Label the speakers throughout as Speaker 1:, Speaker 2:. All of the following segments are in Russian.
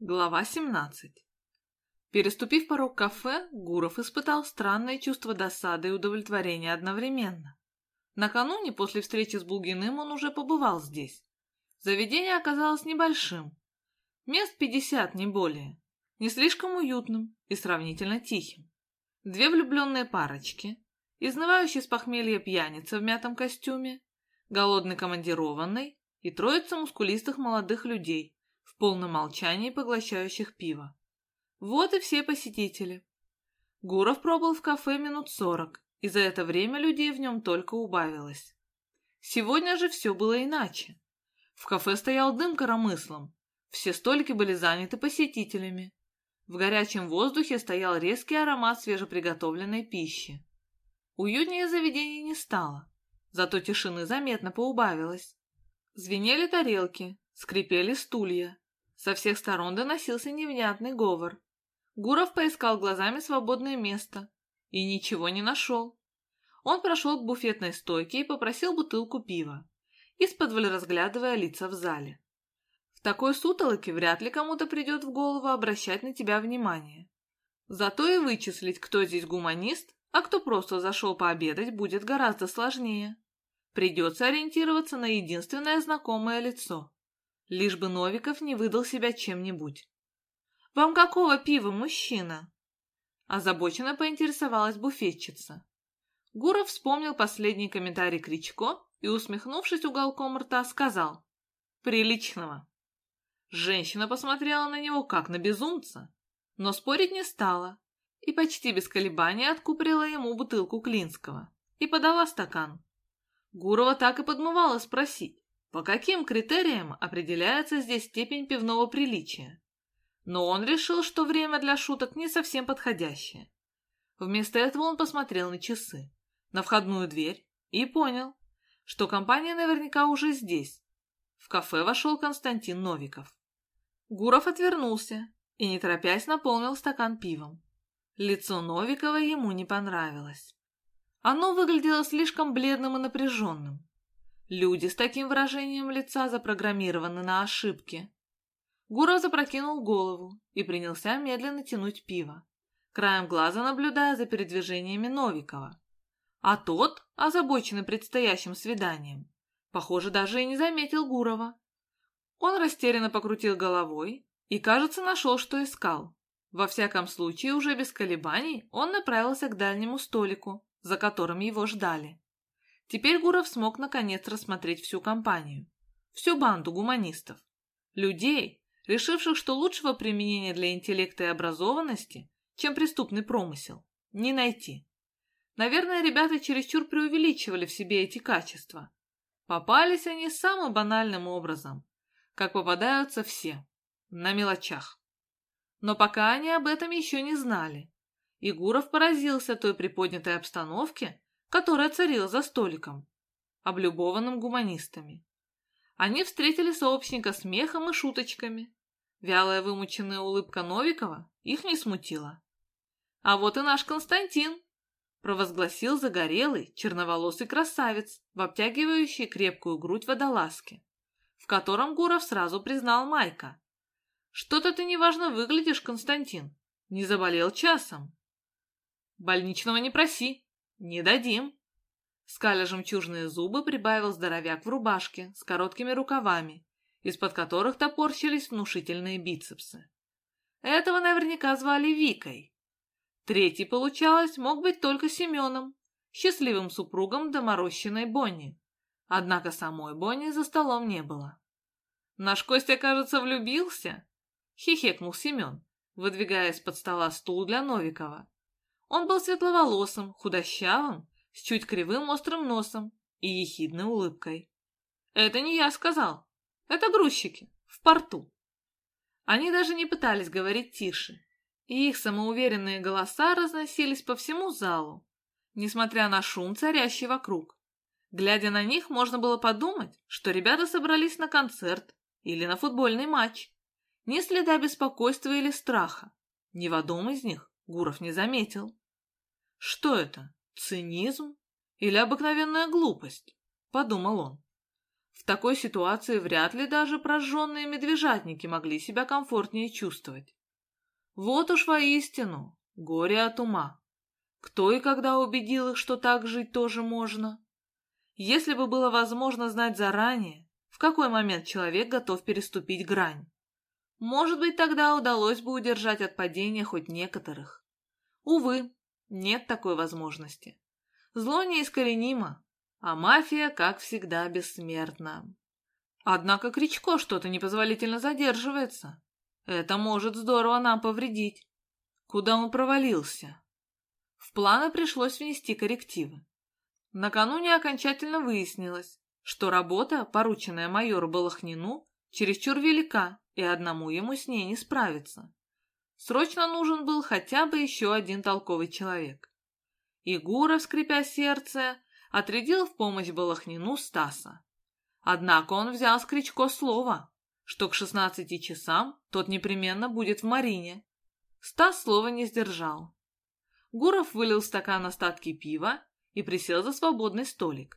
Speaker 1: Глава 17 Переступив порог кафе, Гуров испытал странное чувство досады и удовлетворения одновременно. Накануне, после встречи с Булгиным, он уже побывал здесь. Заведение оказалось небольшим. Мест пятьдесят, не более. Не слишком уютным и сравнительно тихим. Две влюбленные парочки, изнывающий с похмелья пьяница в мятом костюме, голодный командированный и троица мускулистых молодых людей, полном молчании поглощающих пиво. Вот и все посетители. Гуров пробыл в кафе минут сорок, и за это время людей в нем только убавилось. Сегодня же все было иначе. В кафе стоял дым коромыслом, все столики были заняты посетителями. В горячем воздухе стоял резкий аромат свежеприготовленной пищи. Уютнее заведение не стало, зато тишины заметно поубавилось. Звенели тарелки, скрипели стулья, со всех сторон доносился невнятный говор. Гуров поискал глазами свободное место и ничего не нашел. Он прошел к буфетной стойке и попросил бутылку пива, из-под разглядывая лица в зале. В такой сутолоке вряд ли кому-то придет в голову обращать на тебя внимание. Зато и вычислить, кто здесь гуманист, а кто просто зашел пообедать, будет гораздо сложнее. Придется ориентироваться на единственное знакомое лицо. Лишь бы Новиков не выдал себя чем-нибудь. «Вам какого пива, мужчина?» Озабоченно поинтересовалась буфетчица. Гуров вспомнил последний комментарий Кричко и, усмехнувшись уголком рта, сказал «Приличного». Женщина посмотрела на него, как на безумца, но спорить не стала и почти без колебаний откупорила ему бутылку Клинского и подала стакан. Гурова так и подмывала спросить, по каким критериям определяется здесь степень пивного приличия? Но он решил, что время для шуток не совсем подходящее. Вместо этого он посмотрел на часы, на входную дверь и понял, что компания наверняка уже здесь. В кафе вошел Константин Новиков. Гуров отвернулся и, не торопясь, наполнил стакан пивом. Лицо Новикова ему не понравилось. Оно выглядело слишком бледным и напряженным. Люди с таким выражением лица запрограммированы на ошибки. Гуров запрокинул голову и принялся медленно тянуть пиво, краем глаза наблюдая за передвижениями Новикова. А тот, озабоченный предстоящим свиданием, похоже, даже и не заметил Гурова. Он растерянно покрутил головой и, кажется, нашел, что искал. Во всяком случае, уже без колебаний он направился к дальнему столику, за которым его ждали. Теперь Гуров смог наконец рассмотреть всю компанию, всю банду гуманистов. Людей, решивших, что лучшего применения для интеллекта и образованности, чем преступный промысел, не найти. Наверное, ребята чересчур преувеличивали в себе эти качества. Попались они самым банальным образом, как попадаются все, на мелочах. Но пока они об этом еще не знали. И Гуров поразился той приподнятой обстановке, которая царила за столиком, облюбованным гуманистами. Они встретили сообщника смехом и шуточками. Вялая вымученная улыбка Новикова их не смутила. «А вот и наш Константин!» — провозгласил загорелый, черноволосый красавец в обтягивающей крепкую грудь водолазки, в котором Гуров сразу признал Майка. «Что-то ты неважно выглядишь, Константин. Не заболел часом?» «Больничного не проси», «Не дадим!» Скаля жемчужные зубы прибавил здоровяк в рубашке с короткими рукавами, из-под которых топорщились внушительные бицепсы. Этого наверняка звали Викой. Третий, получалось, мог быть только Семеном, счастливым супругом доморощенной Бонни. Однако самой Бонни за столом не было. «Наш Костя, кажется, влюбился?» — хихекнул Семен, выдвигая из-под стола стул для Новикова. Он был светловолосым, худощавым, с чуть кривым острым носом и ехидной улыбкой. «Это не я сказал. Это грузчики. В порту». Они даже не пытались говорить тише, и их самоуверенные голоса разносились по всему залу, несмотря на шум, царящий вокруг. Глядя на них, можно было подумать, что ребята собрались на концерт или на футбольный матч. Ни следа беспокойства или страха. Ни в одном из них Гуров не заметил. Что это, цинизм или обыкновенная глупость? Подумал он. В такой ситуации вряд ли даже прожженные медвежатники могли себя комфортнее чувствовать. Вот уж воистину горе от ума. Кто и когда убедил их, что так жить тоже можно? Если бы было возможно знать заранее, в какой момент человек готов переступить грань, может быть, тогда удалось бы удержать от падения хоть некоторых. Увы, нет такой возможности. Зло неискоренимо, а мафия, как всегда, бессмертна. Однако Кричко что-то непозволительно задерживается. Это может здорово нам повредить. Куда он провалился? В планы пришлось внести коррективы. Накануне окончательно выяснилось, что работа, порученная майору Балахнину, чересчур велика, и одному ему с ней не справиться. Срочно нужен был хотя бы еще один толковый человек. И Гуров, скрипя сердце, отрядил в помощь Балахнину Стаса. Однако он взял с Кричко слово, что к шестнадцати часам тот непременно будет в Марине. Стас слова не сдержал. Гуров вылил стакан остатки пива и присел за свободный столик.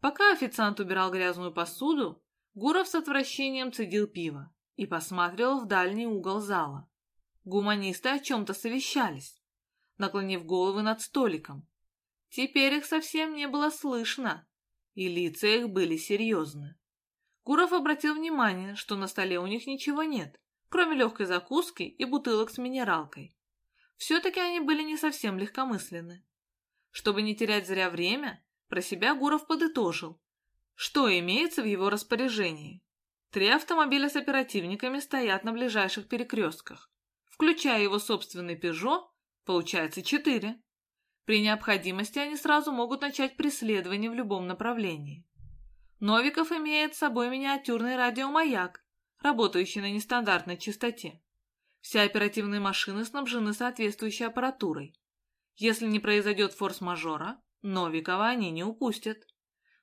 Speaker 1: Пока официант убирал грязную посуду, Гуров с отвращением цедил пиво и посматривал в дальний угол зала. Гуманисты о чем-то совещались, наклонив головы над столиком. Теперь их совсем не было слышно, и лица их были серьезны. Гуров обратил внимание, что на столе у них ничего нет, кроме легкой закуски и бутылок с минералкой. Все-таки они были не совсем легкомысленны. Чтобы не терять зря время, про себя Гуров подытожил, что имеется в его распоряжении. Три автомобиля с оперативниками стоят на ближайших перекрестках. Включая его собственный «Пежо», получается четыре. При необходимости они сразу могут начать преследование в любом направлении. Новиков имеет с собой миниатюрный радиомаяк, работающий на нестандартной частоте. Все оперативные машины снабжены соответствующей аппаратурой. Если не произойдет форс-мажора, Новикова они не упустят.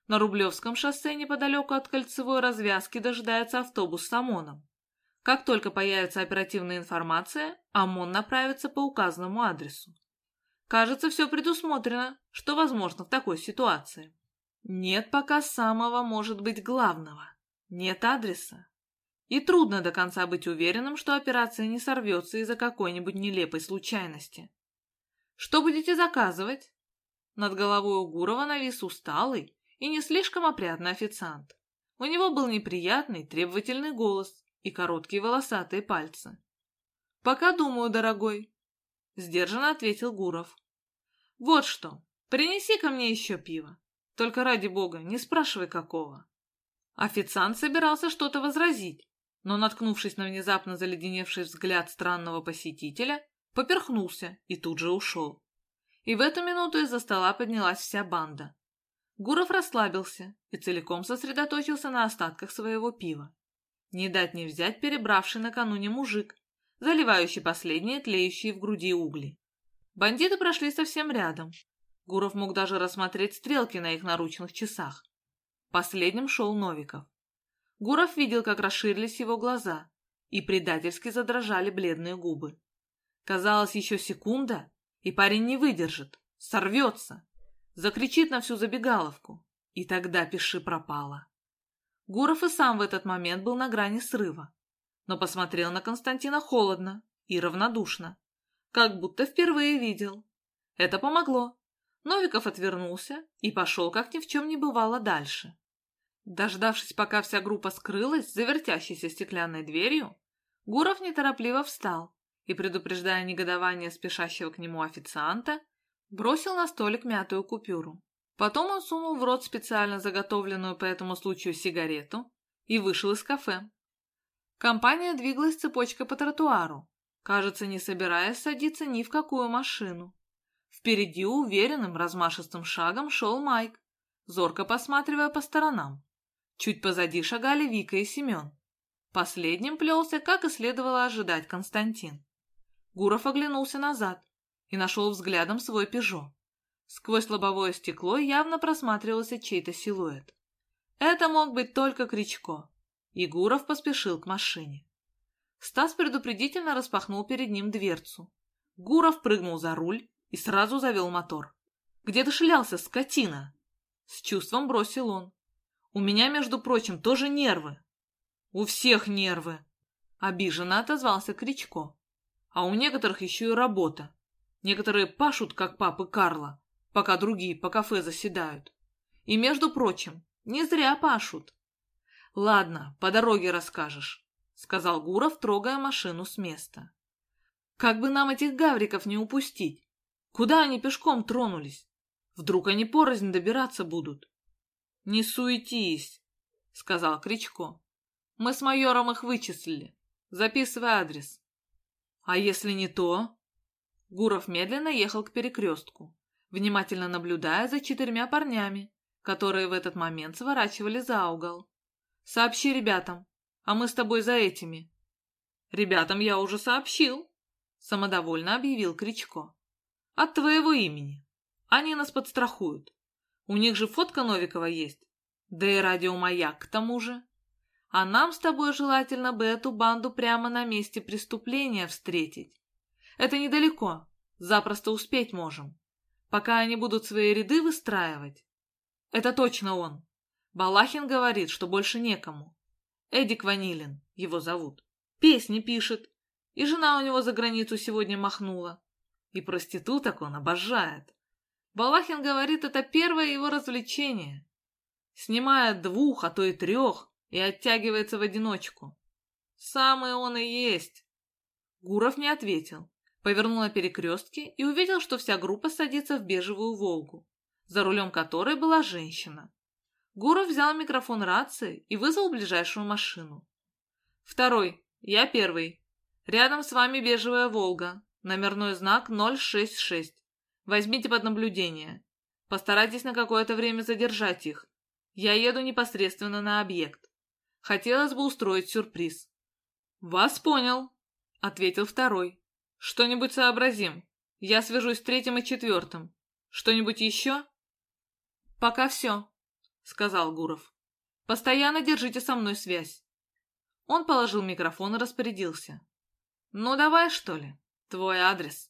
Speaker 1: На Рублевском шоссе неподалеку от кольцевой развязки дожидается автобус с ОМОНом. Как только появится оперативная информация, ОМОН направится по указанному адресу. Кажется, все предусмотрено, что возможно в такой ситуации. Нет пока самого, может быть, главного. Нет адреса. И трудно до конца быть уверенным, что операция не сорвется из-за какой-нибудь нелепой случайности. Что будете заказывать? Над головой у Гурова навис усталый и не слишком опрятный официант. У него был неприятный, требовательный голос и короткие волосатые пальцы. «Пока думаю, дорогой», — сдержанно ответил Гуров. «Вот что, принеси ко мне еще пиво. Только ради бога, не спрашивай какого». Официант собирался что-то возразить, но, наткнувшись на внезапно заледеневший взгляд странного посетителя, поперхнулся и тут же ушел. И в эту минуту из-за стола поднялась вся банда. Гуров расслабился и целиком сосредоточился на остатках своего пива. Не дать не взять перебравший накануне мужик, заливающий последние тлеющие в груди угли. Бандиты прошли совсем рядом. Гуров мог даже рассмотреть стрелки на их наручных часах. Последним шел Новиков. Гуров видел, как расширились его глаза, и предательски задрожали бледные губы. Казалось, еще секунда, и парень не выдержит, сорвется, закричит на всю забегаловку, и тогда пиши пропало. Гуров и сам в этот момент был на грани срыва, но посмотрел на Константина холодно и равнодушно, как будто впервые видел. Это помогло. Новиков отвернулся и пошел, как ни в чем не бывало, дальше. Дождавшись, пока вся группа скрылась за вертящейся стеклянной дверью, Гуров неторопливо встал и, предупреждая негодование спешащего к нему официанта, бросил на столик мятую купюру. Потом он сунул в рот специально заготовленную по этому случаю сигарету и вышел из кафе. Компания двигалась цепочкой по тротуару, кажется, не собираясь садиться ни в какую машину. Впереди уверенным размашистым шагом шел Майк, зорко посматривая по сторонам. Чуть позади шагали Вика и Семен. Последним плелся, как и следовало ожидать, Константин. Гуров оглянулся назад и нашел взглядом свой «Пежо». Сквозь лобовое стекло явно просматривался чей-то силуэт. Это мог быть только Кричко. Егоров поспешил к машине. Стас предупредительно распахнул перед ним дверцу. Гуров прыгнул за руль и сразу завел мотор. «Где ты шлялся, скотина?» С чувством бросил он. У меня, между прочим, тоже нервы. У всех нервы. Обиженно отозвался Кричко. А у некоторых еще и работа. Некоторые пашут, как папы Карла, пока другие по кафе заседают. И, между прочим, не зря пашут. Ладно, по дороге расскажешь, сказал Гуров, трогая машину с места. Как бы нам этих гавриков не упустить? Куда они пешком тронулись? Вдруг они порознь добираться будут? Не суетись, сказал Кричко. Мы с майором их вычислили. Записывай адрес. А если не то? Гуров медленно ехал к перекрестку, внимательно наблюдая за четырьмя парнями, которые в этот момент сворачивали за угол. «Сообщи ребятам, а мы с тобой за этими». «Ребятам я уже сообщил», — самодовольно объявил Кричко. «От твоего имени. Они нас подстрахуют. У них же фотка Новикова есть. Да и радиомаяк к тому же. А нам с тобой желательно бы эту банду прямо на месте преступления встретить. Это недалеко, запросто успеть можем. Пока они будут свои ряды выстраивать. Это точно он. Балахин говорит, что больше некому. Эдик Ванилин, его зовут. Песни пишет. И жена у него за границу сегодня махнула. И проституток он обожает. Балахин говорит, это первое его развлечение. Снимает двух, а то и трех, и оттягивается в одиночку. Самый он и есть. Гуров не ответил повернул на перекрестке и увидел, что вся группа садится в бежевую «Волгу», за рулем которой была женщина. Гуров взял микрофон рации и вызвал ближайшую машину. «Второй, я первый. Рядом с вами бежевая «Волга», номерной знак 066. Возьмите под наблюдение. Постарайтесь на какое-то время задержать их. Я еду непосредственно на объект. Хотелось бы устроить сюрприз». «Вас понял», — ответил второй. Что-нибудь сообразим. Я свяжусь с третьим и четвертым. Что-нибудь еще? Пока все, сказал Гуров. Постоянно держите со мной связь. Он положил микрофон и распорядился. Ну давай, что ли, твой адрес.